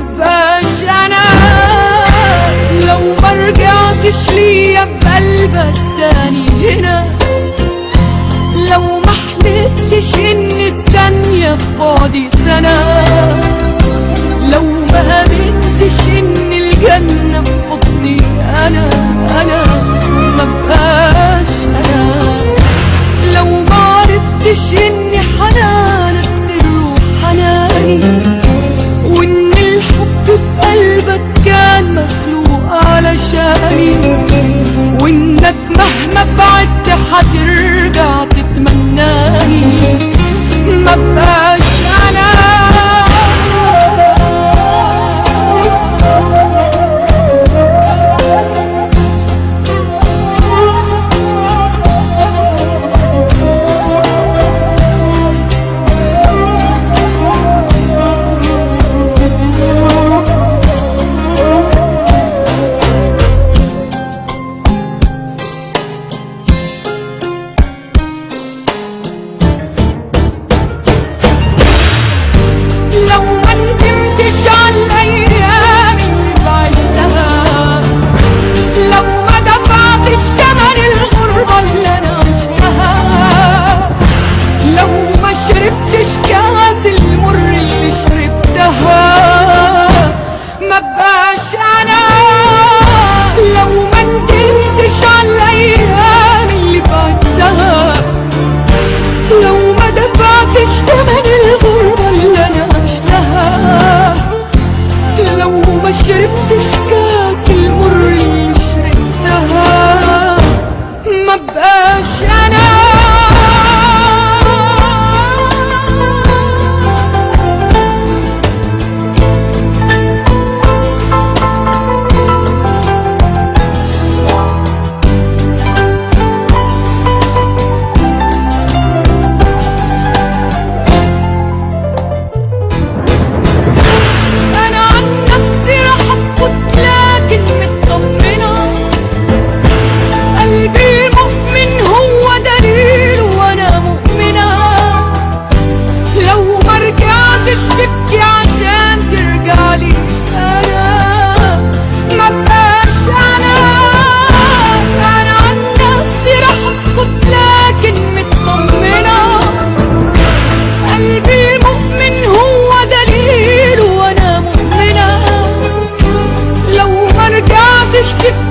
ما بقاش أنا. لو ما رجعتش ليا بقلبك تاني هنا. لو ما حلفتش إن الثانية في بعدي سنة. لو ما امنتش إن مهما بعدت حترجع تتمناني. مبقاش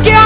keep